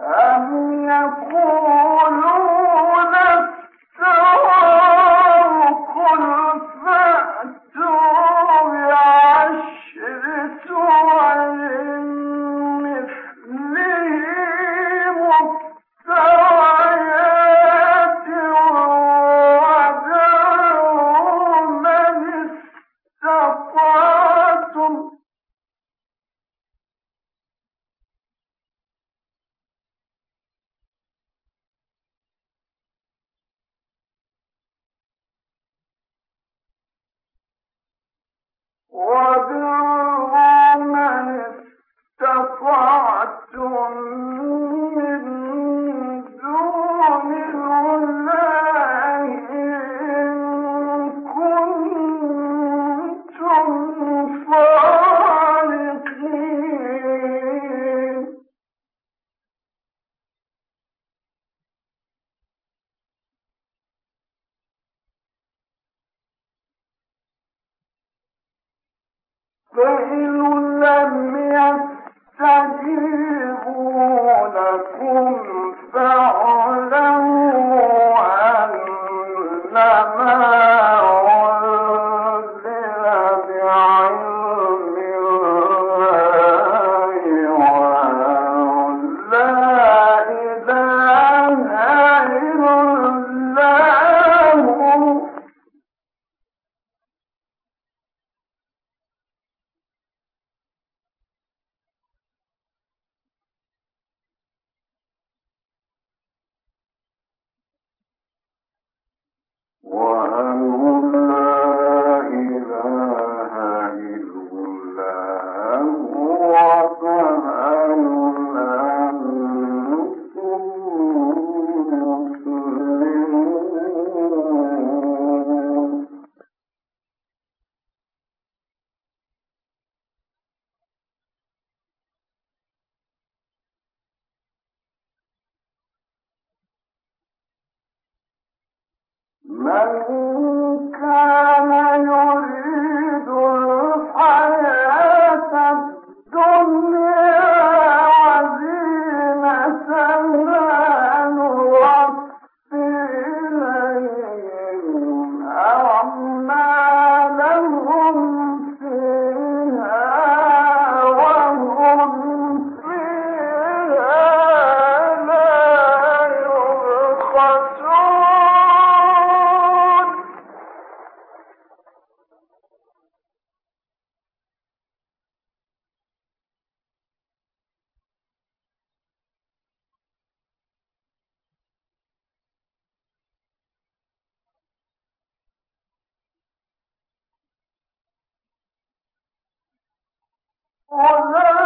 أم يقول وادعوا فإن لم يستجيبوا لكم فاعلموا وأنزل من كان يؤمن Oh, no.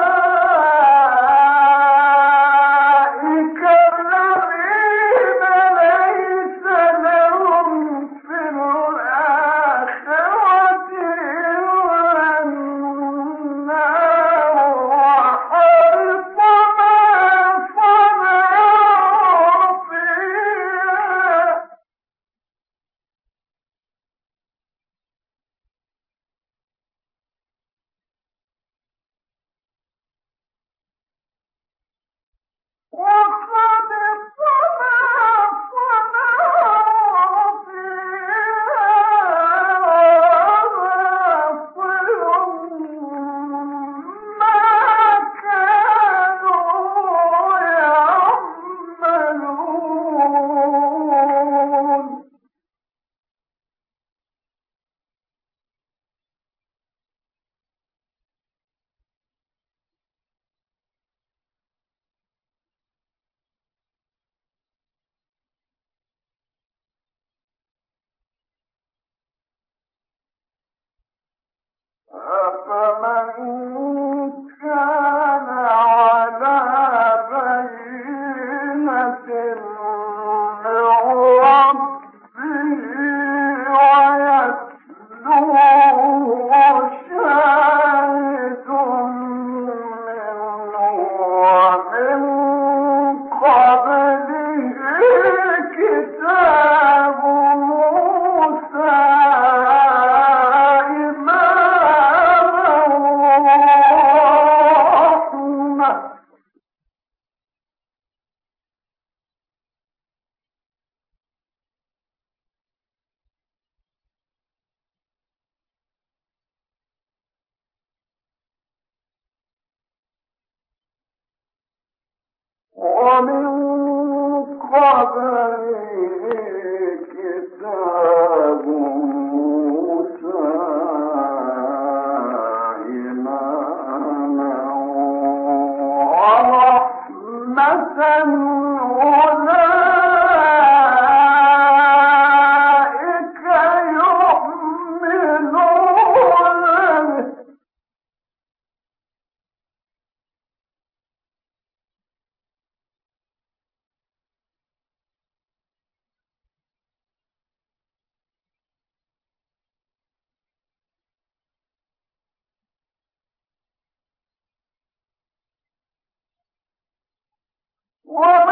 فلا تك في What?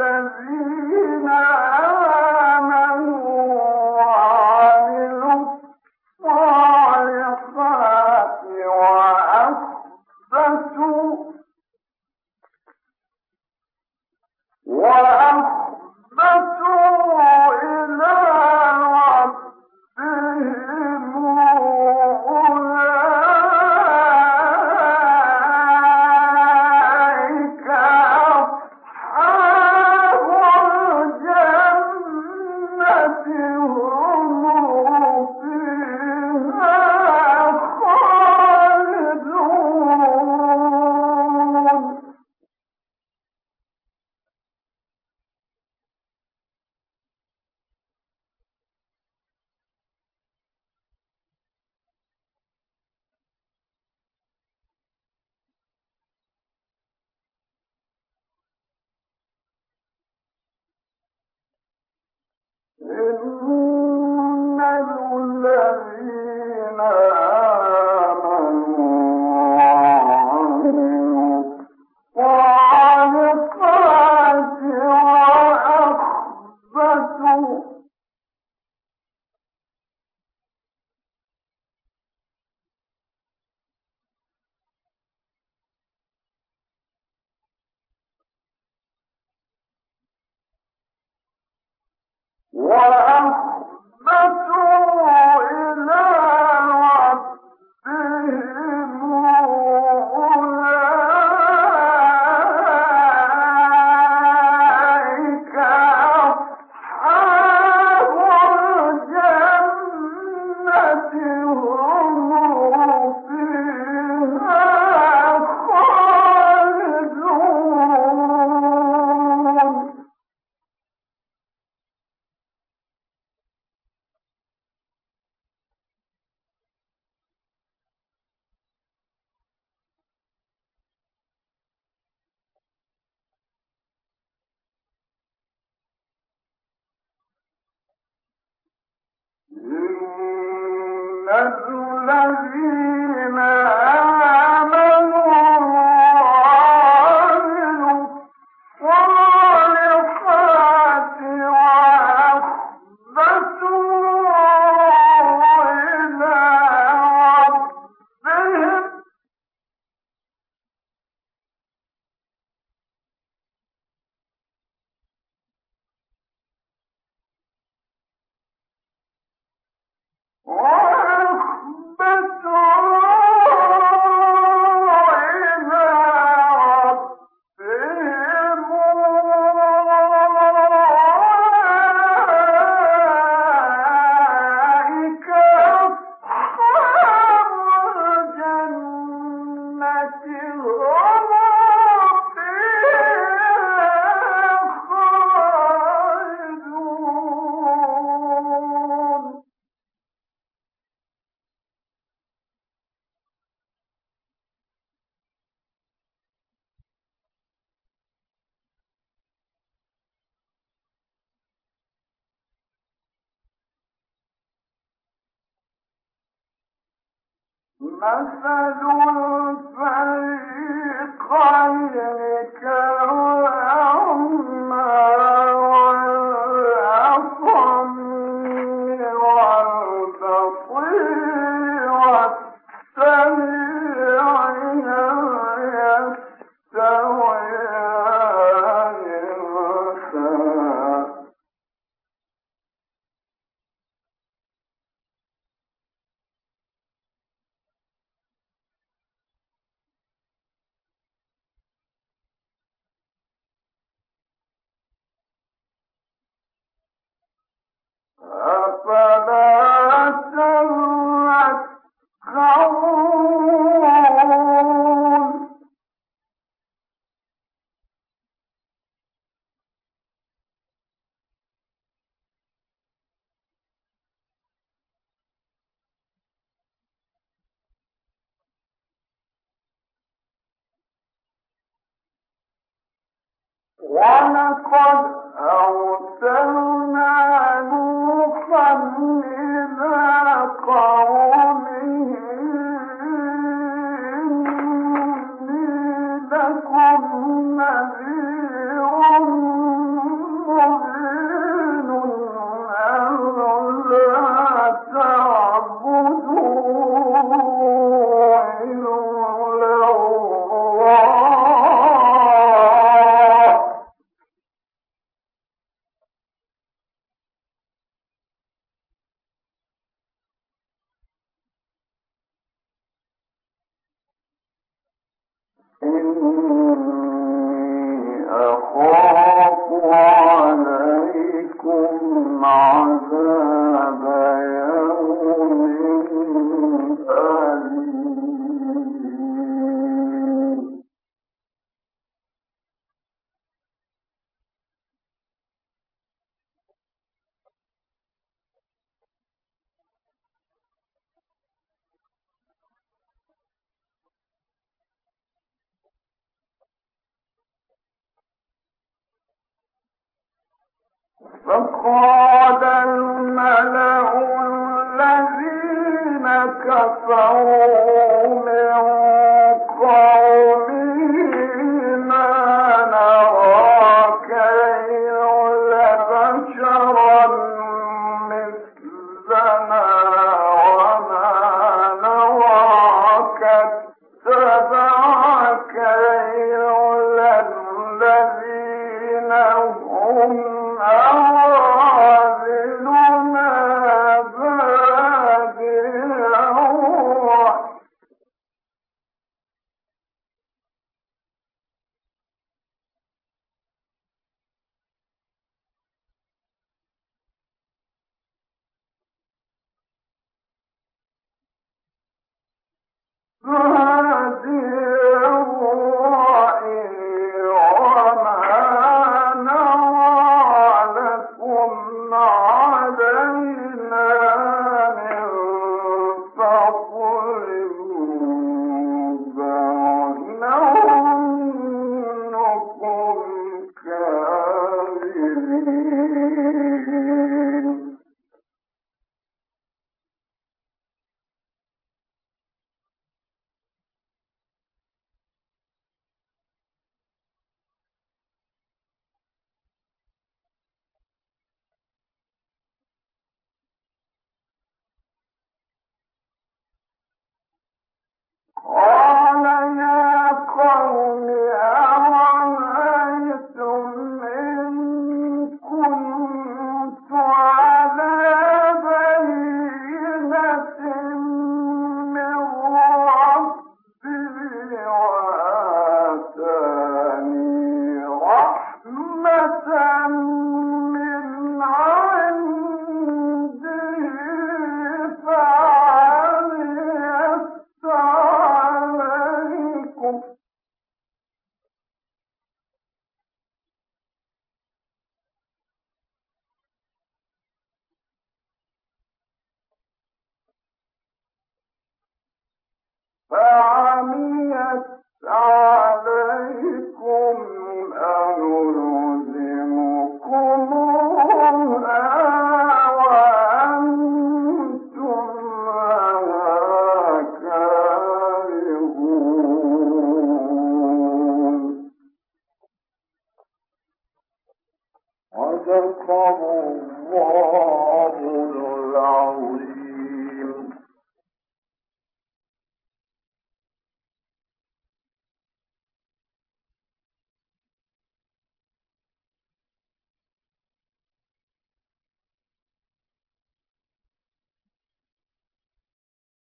الذين إن الذين الفريقين كالأعمى أرسلنا نوحا إلى قومه فقال الملأ الذين كفروا من صدق الله Oh. العظيم